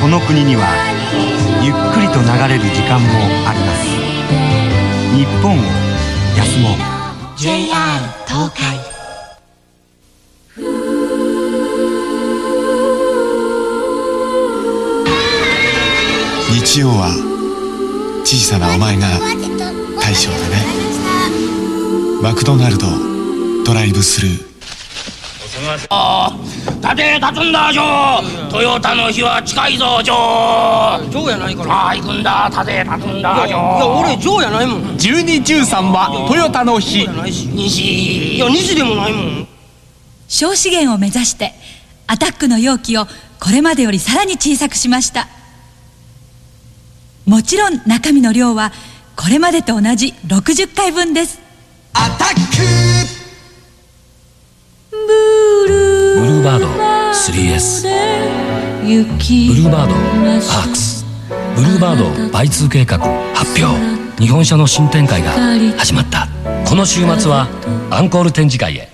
この国にはゆっくりと流れる時間もあります。日本を休もう。JR 東海。日曜は小さなお前が大将だね。マクドナルドドライブスルー立て立つんだジョー。トヨタの日は近いぞジョー。ジョーやないから。ああ行くんだ立て立つんだジョいやー。俺ジョーやないもん。1213はトヨタの日。西いや西でもないもん。小資源を目指してアタックの容器をこれまでよりさらに小さくしましたもちろん中身の量はこれまでと同じ60回分です。アタッブルブルーバード 3S ブルーバードパークス。ブルーバード Y2 計画発表。日本車の新展開が始まった。この週末はアンコール展示会へ。